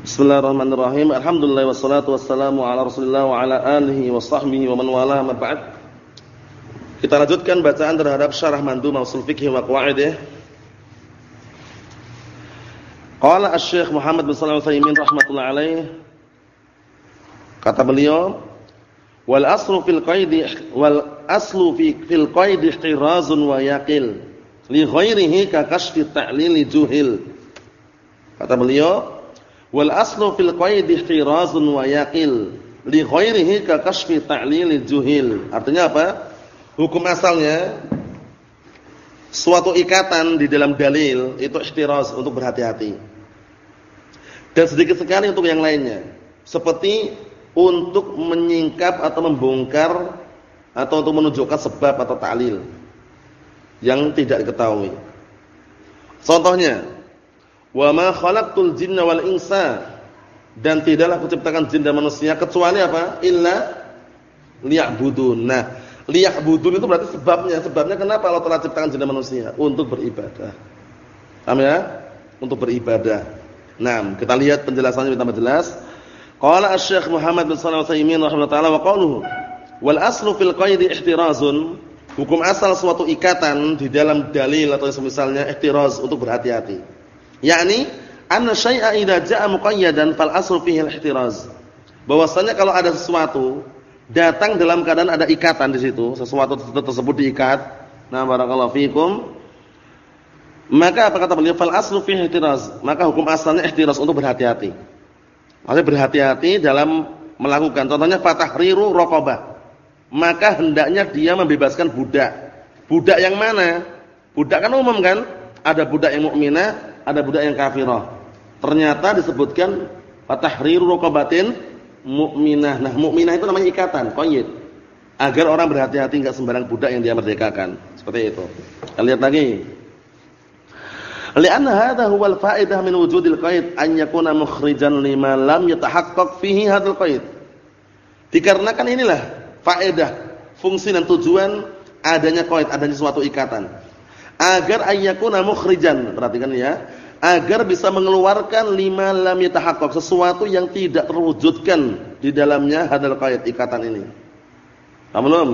Bismillahirrahmanirrahim. Alhamdulillah wassalatu wassalamu ala Rasulillah wa ala alihi wa sahbihi wa man wala ma ba'd. Kita lanjutkan bacaan terhadap syarah Mandhum Ushul Fiqh wa Qawaidih. Qala Asy-Syaikh Muhammad bin Shalih Al-Utsaimin rahimatullah alaih kata beliau wal aslu fil qaidi wal aslu fi fil qaidi ihtirazun wa yaqil li ghairihi ka kashfi ta'lil juhil kata beliau Wal aslu fil qaid ihtirazun wa yaqil li ghairihi ka kashfi ta'lil juhil. Artinya apa? Hukum asalnya suatu ikatan di dalam dalil itu ihtiraz untuk berhati-hati. Dan sedikit sekali untuk yang lainnya. Seperti untuk menyingkap atau membongkar atau untuk menunjukkan sebab atau ta'lil yang tidak diketahui. Contohnya, Wa ma khalaqtul jinna wal insa dan tidaklah kuciptakan jin dan manusia kecuali apa? Illa liya'budun. Nah, liya'budun itu berarti sebabnya. Sebabnya kenapa Allah telah ciptakan jin dan manusia? Untuk beribadah. Paham ya? Untuk beribadah. Nah, kita lihat penjelasannya tambah jelas. Qala Asy-Syaikh Muhammad bin Shalih Al-Utsaimin rahimahullah wa qawluhu wal aslu fil qaidi ihtirazun hukum asal suatu ikatan di dalam dalil atau semisalnya ihtiraz untuk berhati-hati yakni anna syai'a idza jaa muqayyadan fal aslu fihi al-ihtiraz. Bahwasanya kalau ada sesuatu datang dalam keadaan ada ikatan di situ, sesuatu tersebut diikat. Nah, barakallahu fikum. Maka apa kata beliau? Fal aslu fihi ihtiraz. Maka hukum asalnya ihtiraz untuk berhati-hati. Maksudnya berhati-hati dalam melakukan. Contohnya fatahriru raqabah. Maka hendaknya dia membebaskan budak. Budak yang mana? Budak kan umum kan? Ada budak yang mukminah, ada budak yang kafirah. Ternyata disebutkan fatahriru raqabatin mukminah. Nah, mukminah itu namanya ikatan, qayyid. Agar orang berhati-hati enggak sembarang budak yang dia merdekakan. Seperti itu. Kita lihat lagi. Li'anna hadha huwa al-fa'idah min wujudil qaid an yakuna mukhrijan lima lam yatahaqqaq fihi hadzal qaid. Dikarenakan inilah faedah, fungsi dan tujuan adanya qaid, adanya suatu ikatan agar ayyakuna mukhrijan perhatikan ya agar bisa mengeluarkan lima lam yatahaqqaq sesuatu yang tidak terwujudkan di dalamnya hadal qaid ikatan ini. Paham belum?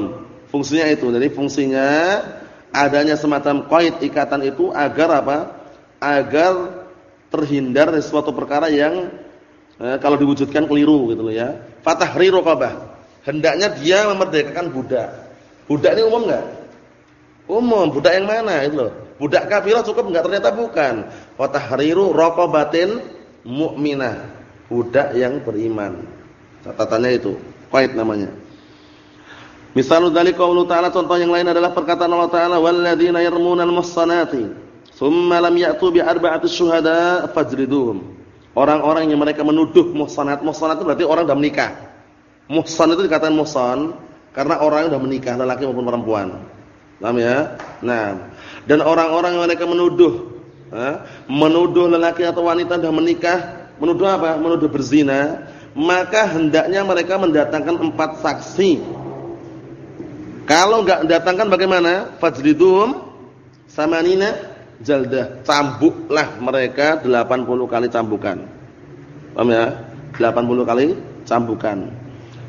Fungsinya itu. Jadi fungsinya adanya semacam qaid ikatan itu agar apa? Agar terhindar dari suatu perkara yang eh, kalau diwujudkan keliru gitu loh ya. Fatahri raqabah. Hendaknya dia memerdekakan budak. Budak ini umum enggak Umum, budak yang mana? Itu loh. Budak kafirah cukup enggak? Ternyata bukan. Wa tahriru raqabatin mu'minah. Budak yang beriman. Catatannya itu, qaid namanya. Misalnya dari qaulu ta'ala contoh yang lain adalah perkataan Allah Ta'ala walladzina yarmunal muhsanati tsumma lam ya'tu bi arba'ati syuhada fajriduhum. Orang-orang yang mereka menuduh muhsanat, muhsanat itu berarti orang sudah menikah. Muhsan itu dikatakan muhsan karena orang sudah menikah, lelaki maupun perempuan. Paham ya? Nah, dan orang-orang yang mereka menuduh menuduh lelaki atau wanita sudah menikah, menuduh apa? Menuduh berzina, maka hendaknya mereka mendatangkan empat saksi. Kalau enggak mendatangkan bagaimana? Fajlidum samanina jaldah. Cambuklah mereka 80 kali cambukan. Paham ya? 80 kali cambukan.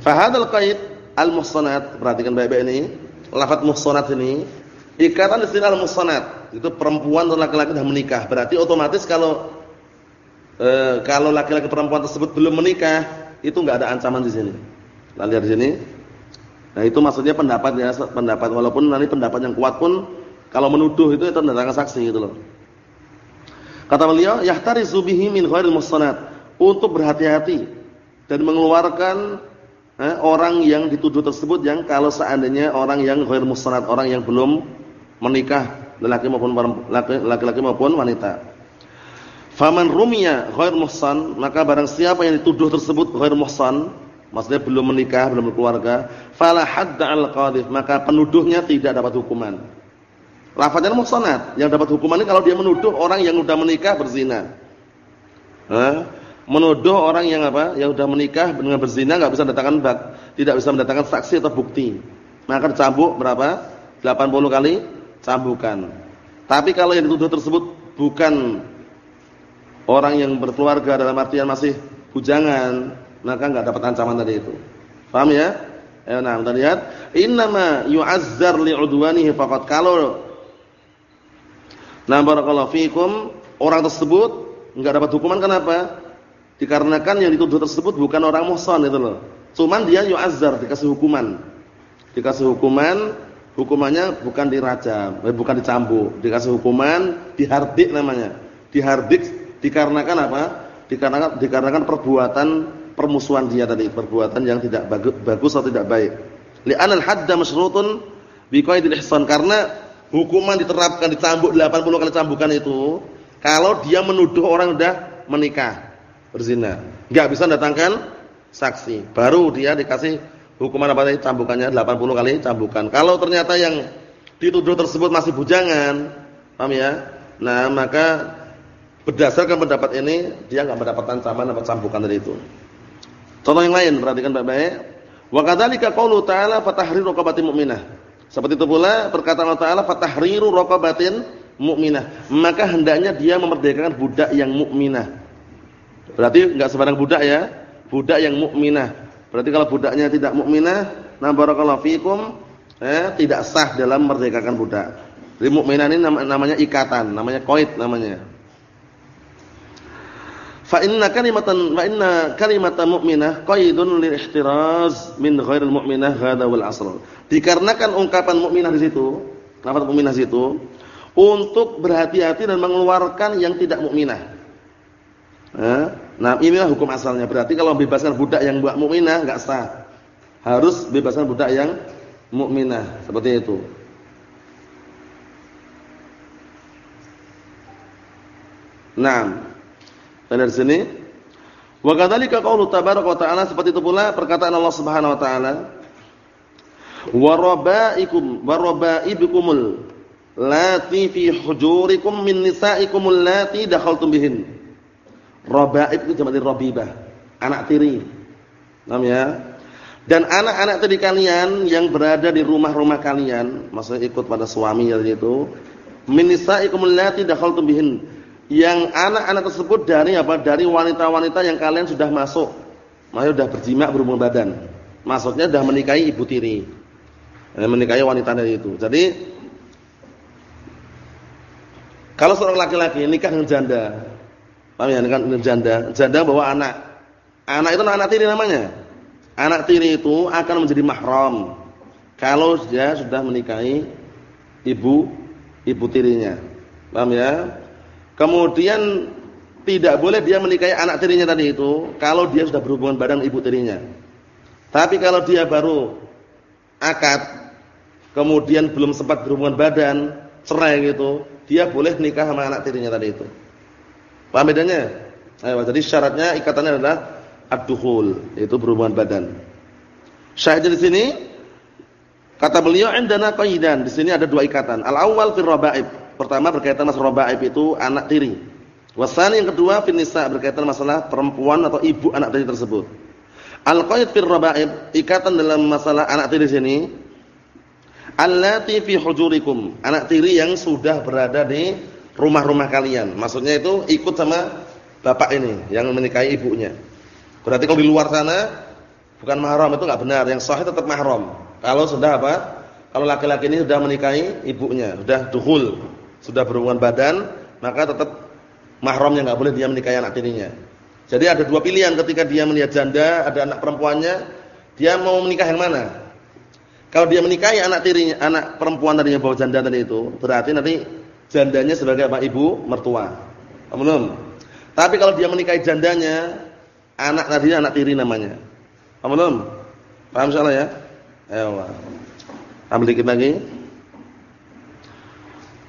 Fahadal qaid al-muhsanat, perhatikan baik-baik ini lafaz muhsanat ini ikatan istilah al-muhsanat itu perempuan dan laki-laki sudah menikah. Berarti otomatis kalau e, kalau laki-laki perempuan tersebut belum menikah itu enggak ada ancaman di sini. Kita lihat di sini. Nah itu maksudnya pendapat ya pendapat. Walaupun nanti pendapat yang kuat pun kalau menuduh itu itu datangkan saksi gitu loh. Kata beliau yahtarizu bihi min ghairil muhsanat untuk berhati-hati dan mengeluarkan eh, orang yang dituduh tersebut yang kalau seandainya orang yang ghair musnad, orang yang belum menikah laki maupun laki-laki maupun wanita. Faman rumiya ghair muhsan, maka barang siapa yang dituduh tersebut ghair muhsan, maksudnya belum menikah, belum berkeluarga, fala hadda al-qadhif, maka penuduhnya tidak dapat hukuman. Lafaznya muhsanat, yang dapat hukuman ini kalau dia menuduh orang yang sudah menikah berzina. Eh? menuduh orang yang apa yang sudah menikah dengan berzina enggak bisa mendatangkan tidak bisa mendatangkan saksi atau bukti maka dicambuk berapa 80 kali cambukan tapi kalau yang dituduh tersebut bukan orang yang berkeluarga dalam artian masih bujangan, maka enggak dapat ancaman tadi itu. Paham ya? Ya, nah, kita lihat, innama yu'azzar li'udwanihi faqat kalau Nah, barakallahu fikum, orang tersebut enggak dapat hukuman kenapa? Dikarenakan yang dituduh tersebut bukan orang muhsan itu loh. Cuman dia yu'azzar dikasih hukuman. Dikasih hukuman, hukumannya bukan dirajam, eh, bukan dicambuk, dikasih hukuman dihardik namanya. Dihardik dikarenakan apa? Dikarenakan dikarenakan perbuatan permusuhan dia tadi, perbuatan yang tidak bagus, atau tidak baik. Li'anal hadda masyrutun biqaidil ihsan karena hukuman diterapkan dicambuk 80 kali cambukan itu kalau dia menuduh orang sudah menikah berzina. Enggak bisa datangkan saksi. Baru dia dikasih hukuman apa tadi cambukannya 80 kali cambukan. Kalau ternyata yang dituduh tersebut masih bujangan, paham ya? Nah, maka berdasarkan pendapat ini dia enggak mendapatkan ancaman atau cambukan dari itu. Contoh yang lain, perhatikan baik-baik. Wa kadzalika qaulu ta'ala fatahriru raqabatin mu'minah. Seperti itu pula perkataan Allah Ta'ala fatahriru raqabatin mu'minah. Maka hendaknya dia memerdekakan budak yang mukminah. Berarti enggak sembarang budak ya, budak yang mukminah. Berarti kalau budaknya tidak mukminah, na barakallahu fikum, eh, tidak sah dalam memerdekakan budak. Jadi mukminah ini namanya ikatan, namanya qaid namanya. Fa inna kalimatan fa inna kalimatan mu'minah qaidun lil ihtiraz min ghairil mu'minah hadha wal asl. Dikarenakan ungkapan mukminah di situ, lafaz mukminah situ untuk berhati-hati dan mengeluarkan yang tidak mukminah. Nah, inilah hukum asalnya. Berarti kalau bebaskan budak yang buat mukminah enggak sah. Harus bebaskan budak yang mukminah, seperti itu. Nah, dan dari sini wa kadzalika qaulu tabaraka wa ta'ala seperti itu pula perkataan Allah Subhanahu wa taala wa rabaikum wa rabaibukumul lati fi hujurikum min nisaikumul lati dakhaltum bihin. Rabaib itu jamak dari rabibah, anak tiri. Paham ya? Dan anak-anak tiri kalian yang berada di rumah-rumah kalian, maksudnya ikut pada suami itu, min nisaikumul lati dakhaltum bihin yang anak-anak tersebut dari apa? Dari wanita-wanita yang kalian sudah masuk. Maksudnya sudah berjima berhubungan badan. Maksudnya sudah menikahi ibu tiri. Eh, menikahi wanita dari itu. Jadi kalau seorang laki-laki nikah dengan janda, paham ya? Dengan janda, janda bawa anak. Anak itu anak tiri namanya. Anak tiri itu akan menjadi mahram kalau dia sudah menikahi ibu ibu tirinya. Paham ya? Kemudian tidak boleh dia menikahi anak tirinya tadi itu kalau dia sudah berhubungan badan ibu tirinya. Tapi kalau dia baru akad kemudian belum sempat berhubungan badan, cerai gitu, dia boleh nikah sama anak tirinya tadi itu. Paham bedanya? Ayo, jadi syaratnya ikatannya adalah ad-dukhul, yaitu berhubungan badan. Syahid di sini kata beliau indana qaidan, di sini ada dua ikatan. Al-awwal fil rabaib Pertama berkaitan masalah rabaib itu anak tiri. Wasani yang kedua fil nisa berkaitan masalah perempuan atau ibu anak tiri tersebut. Al-qaid fil rabaib ikatan dalam masalah anak tiri sini allati fi hujurikum, anak tiri yang sudah berada di rumah-rumah kalian. Maksudnya itu ikut sama bapak ini yang menikahi ibunya. Berarti kalau di luar sana bukan mahram itu enggak benar, yang sahih tetap mahram. Kalau sudah apa? Kalau laki-laki ini sudah menikahi ibunya, sudah duhul, sudah berhubungan badan, maka tetap mahramnya enggak boleh dia menikahi anak tirinya. Jadi ada dua pilihan ketika dia melihat janda, ada anak perempuannya, dia mau menikah yang mana? Kalau dia menikahi anak tirinya, anak perempuan tadinya bawa janda tadi itu, berarti nanti jandanya sebagai apa? Ibu mertua. Belum. Tapi kalau dia menikahi jandanya, anak tadinya anak tiri namanya. Belum. Paham salah ya? Ayo. Ambil dikit lagi.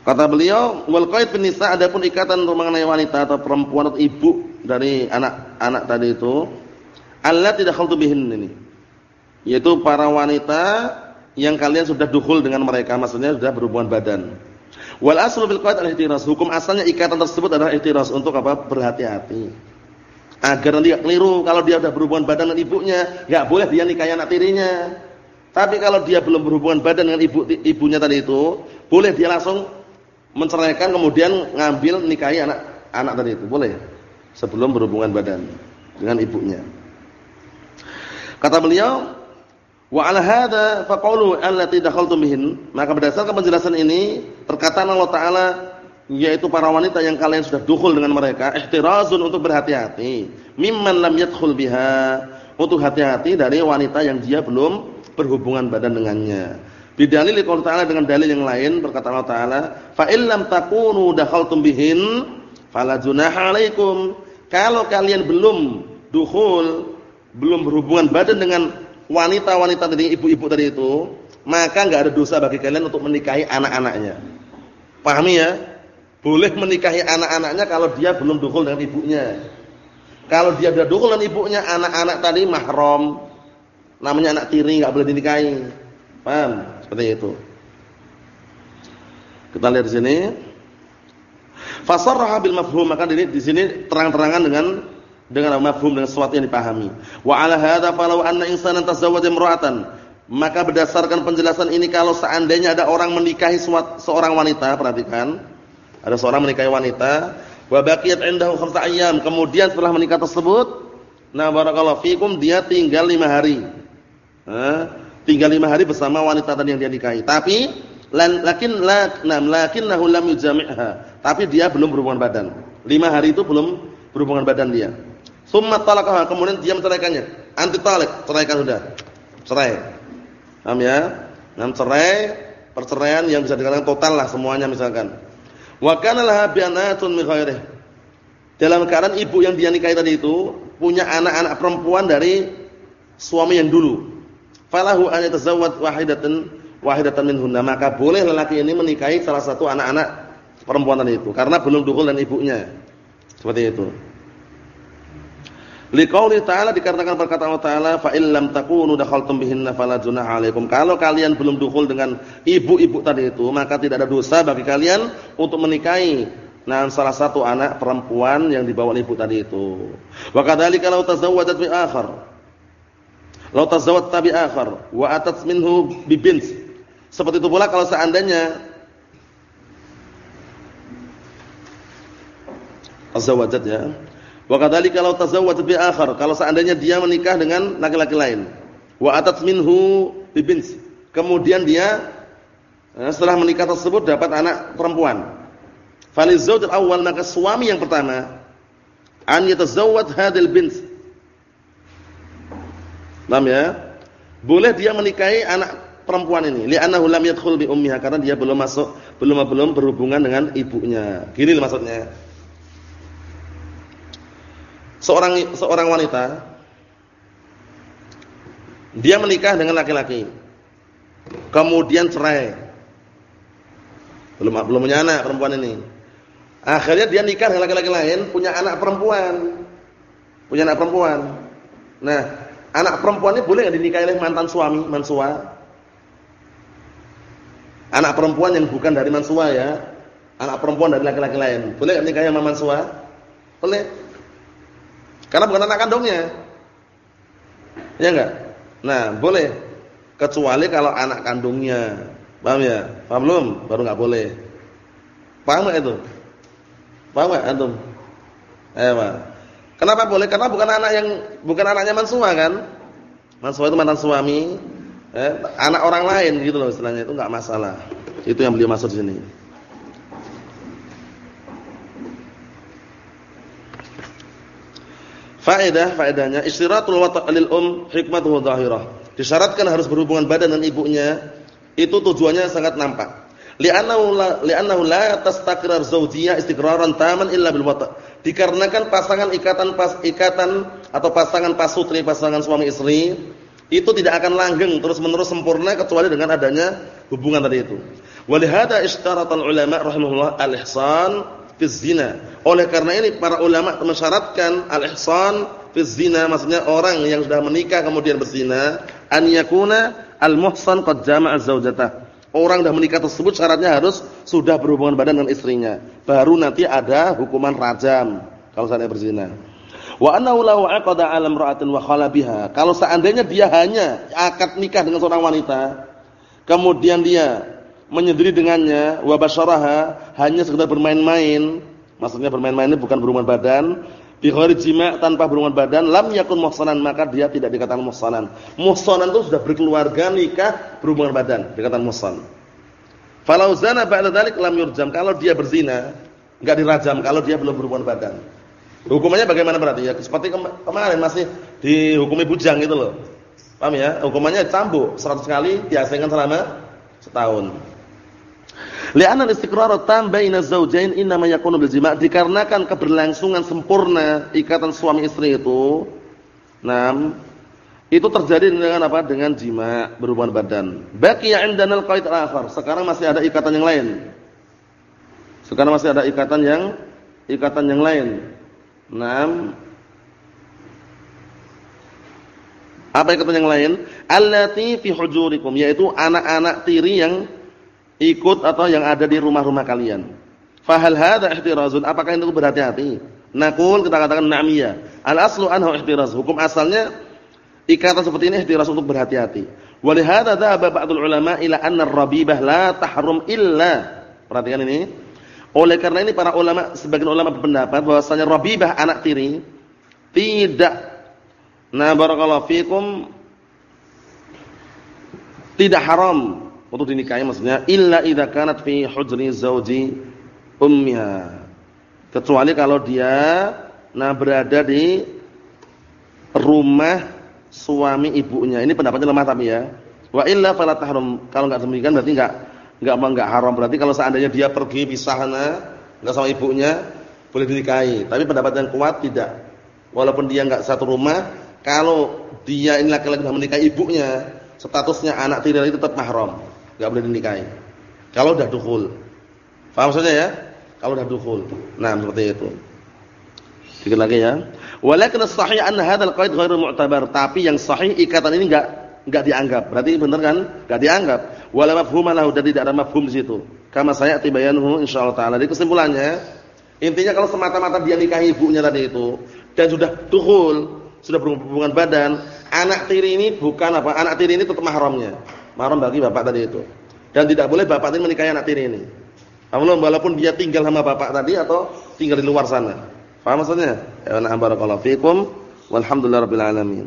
Kata beliau, wal qaid bin nisa adapun ikatan mengenai wanita atau perempuan atau ibu dari anak-anak tadi itu, Allah tidak khaltu bihin ini. Yaitu para wanita yang kalian sudah dukhul dengan mereka, maksudnya sudah berhubungan badan. Wal aslu bil qaid al-ihtiras. Hukum asalnya ikatan tersebut adalah ihtiras untuk apa? Berhati-hati. Agar nanti keliru kalau dia sudah berhubungan badan dengan ibunya, enggak boleh dia nikahi anak tirinya. Tapi kalau dia belum berhubungan badan dengan ibu ibunya tadi itu, boleh dia langsung menceraikan kemudian ngambil nikahi anak anak tadi itu boleh sebelum berhubungan badan dengan ibunya. Kata beliau, wa ala hadza faqulu allati dakhaltum bihin, maka berdasarkan penjelasan ini perkataan Allah taala yaitu para wanita yang kalian sudah dukhul dengan mereka ihtirazun untuk berhati-hati. Mimman lam yadkhul biha. Untuk hati-hati dari wanita yang dia belum berhubungan badan dengannya. Bidalil qoul ta'ala dengan dalil yang lain berkata Allah taala fa illam takunu dakhaltum bihin fala junaha 'alaikum. Kalau kalian belum dukhul belum berhubungan badan dengan wanita-wanita tadi ibu-ibu tadi itu maka enggak ada dosa bagi kalian untuk menikahi anak-anaknya pahami ya boleh menikahi anak-anaknya kalau dia belum dukul dengan ibunya. Kalau dia sudah dukul dengan ibunya, anak-anak tadi mahram. Namanya anak tiri, enggak boleh dinikahi. Paham? Seperti itu. Kita lihat di sini. Fasarraha bil mafhum, maka di sini terang-terangan dengan dengan mafhum dengan sesuatu yang dipahami. Wa ala hadza falau anna insanan tazawwaja imra'atan, maka berdasarkan penjelasan ini kalau seandainya ada orang menikahi seorang wanita, perhatikan, ada seorang menikahi wanita, wa baqiyat indahu khamsa ayyam. Kemudian setelah menikah tersebut, nah barakallahu fikum dia tinggal lima hari. Tinggal lima hari bersama wanita tadi yang dia nikahi. Tapi lakin la nam lakinnahu lam yujami'ha. Tapi dia belum berhubungan badan. Lima hari itu belum berhubungan badan dia. Summa talaqaha, kemudian dia menceraikannya. Anti talak, ceraikan sudah. Cerai. Paham ya? Nah, cerai, perceraian yang bisa dikatakan total lah semuanya misalkan. Wa kana laha bi'anatun min ghairihi. Dalam keadaan ibu yang dia nikahi tadi itu punya anak-anak perempuan dari suami yang dulu. Falahu an yatazawwad wahidatan wahidatan minhunna, maka boleh lelaki ini menikahi salah satu anak-anak perempuan tadi itu karena belum dukul dan ibunya. Seperti itu. Liqauli ta'ala dikarenakan perkataan Allah Ta'ala fa illam takunu dakhaltum bihinna fala junaha 'alaikum. Kalau kalian belum dukul dengan ibu-ibu tadi itu, maka tidak ada dosa bagi kalian untuk menikahi nah salah satu anak perempuan yang dibawa ibu tadi itu. Wa kadzalika law tazawwajat bi akhar. Law tazawwajat bi akhar wa atat minhu bi bint. Seperti itu pula kalau seandainya tazawwajat ya Wa kadzalika law tazawwaj bi akhar, kalau seandainya dia menikah dengan laki-laki lain. Wa atat minhu bi Kemudian dia eh, setelah menikah tersebut dapat anak perempuan. Falizawj al-awwal maka suami yang pertama an yatazawwaj hadil bint. Paham ya? Boleh dia menikahi anak perempuan ini li'annahu lam yadkhul bi ummiha karena dia belum masuk belum belum berhubungan dengan ibunya. Gini maksudnya seorang seorang wanita dia menikah dengan laki-laki. Kemudian cerai. Belum belum punya anak perempuan ini. Akhirnya dia nikah dengan laki-laki lain, punya anak perempuan. Punya anak perempuan. Nah, anak perempuan ini boleh enggak dinikahi oleh mantan suami, mansua? Anak perempuan yang bukan dari mansua ya. Anak perempuan dari laki-laki lain. Boleh enggak nikahi sama mansua? Boleh. Karena bukan anak kandungnya. Ya enggak? Nah, boleh. Kecuali kalau anak kandungnya. Paham ya? Paham belum? Baru enggak boleh. Paham enggak itu? Paham enggak antum? Eh, Pak. Kenapa boleh? Karena bukan anak yang bukan anaknya Mansua kan? Mansua itu mantan suami, eh, anak orang lain gitu loh istilahnya itu enggak masalah. Itu yang beliau maksud di sini. Faedah, faedahnya istirahatul wata' lil um hikmatuhu dhahirah. Disyaratkan harus berhubungan badan dengan ibunya, itu tujuannya sangat nampak. Li'annahu la li'annahu la tastaqrar zawjiyah istiqraran taman illa bil wata'. Dikarenakan pasangan ikatan pas ikatan atau pasangan pasutri, pasangan suami istri itu tidak akan langgeng terus-menerus sempurna kecuali dengan adanya hubungan tadi itu. Walihada ishtaratal ulama rahimahullah al-ihsan fi zina. Oleh karena ini para ulama mensyaratkan al-ihsan fi zina maksudnya orang yang sudah menikah kemudian berzina an yakuna al-muhsan qad jama'a zaujatah. Orang sudah menikah tersebut syaratnya harus sudah berhubungan badan dengan istrinya. Baru nanti ada hukuman rajam kalau seandainya berzina. Wa annahu lahu 'aqada 'ala imra'atin wa khala biha. Kalau seandainya dia hanya akad nikah dengan seorang wanita, kemudian dia menyendiri dengannya wa basyaraha hanya sekedar bermain-main maksudnya bermain-main ini bukan berhubungan badan bi jima' tanpa berhubungan badan lam yakun muhsanan maka dia tidak dikatakan muhsanan. Muhsanan itu sudah berkeluarga, nikah, berhubungan badan, dikatakan muhsan. Falau zana ba'da dzalik lam yurjam. Kalau dia berzina, enggak dirajam kalau dia belum berhubungan badan. Hukumannya bagaimana berarti ya? Seperti kemarin masih dihukumi bujang gitu loh. Paham ya? Hukumannya cambuk 100 kali, diasingkan selama setahun. Li'anna al-istiqrar tam baina zawjain inma yakunu bil jima' dikarenakan keberlangsungan sempurna ikatan suami istri itu. Naam, itu terjadi dengan apa? Dengan jima, berhubungan badan. Baqiya indana al-qaid al-akhar. Sekarang masih ada ikatan yang lain. Sekarang masih ada ikatan yang ikatan yang lain. Naam. Apa ikatan yang lain? Allati fi hujurikum, yaitu anak-anak tiri yang ikut atau yang ada di rumah-rumah kalian. Fahal hadza ihtirazun? Apakah itu berhati-hati? Nakul kita katakan na'miyah. Al-aslu anhu ihtiraz. Hukum asalnya Ikatan seperti ini ihtiras untuk berhati-hati. Walihada dhahaba ba'dul ulama ila anna ar-rabibah la tahrum illa. Perhatikan ini. Oleh karena ini para ulama sebagian ulama berpendapat bahwasanya rabibah anak tiri tidak nah barakallahu fikum tidak haram untuk dinikahi maksudnya illa idza kanat fi hujri zauji ummiha. Kecuali kalau dia nah berada di rumah suami ibunya. Ini pendapatnya lemah tapi ya. Wa illa fala tahrum. Kalau enggak demikian berarti enggak enggak enggak haram. Berarti kalau seandainya dia pergi pisah sana enggak sama ibunya boleh dinikahi. Tapi pendapat yang kuat tidak. Walaupun dia enggak satu rumah, kalau dia ini laki-laki sudah menikahi ibunya, statusnya anak tiri itu tetap mahram. Enggak boleh dinikahi. Kalau sudah dukul. Paham maksudnya ya? Kalau sudah dukul. Nah, seperti itu. Sedikit lagi ya. Walakin as-sahih anna hadzal qaid ghairu mu'tabar, tapi yang sahih ikatan ini enggak enggak dianggap. Berarti benar kan? Enggak dianggap. Wala mafhuma lahu dan tidak ada mafhum di situ. Kama saya tibayanuhu insyaallah taala. Jadi kesimpulannya, intinya kalau semata-mata dia nikahi ibunya tadi itu dan sudah dukhul, sudah berhubungan badan, anak tiri ini bukan apa? Anak tiri ini tetap mahramnya. Mahram bagi bapak tadi itu. Dan tidak boleh bapak tadi menikahi anak tiri ini. Walaupun dia tinggal sama bapak tadi atau tinggal di luar sana. Paham maksudnya? Ya, barakallahu fikum. Walhamdulillahirabbil alamin.